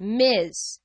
Ms